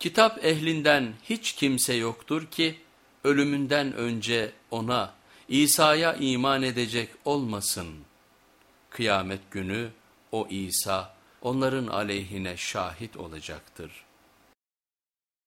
Kitap ehlinden hiç kimse yoktur ki ölümünden önce ona İsa'ya iman edecek olmasın. Kıyamet günü o İsa onların aleyhine şahit olacaktır.''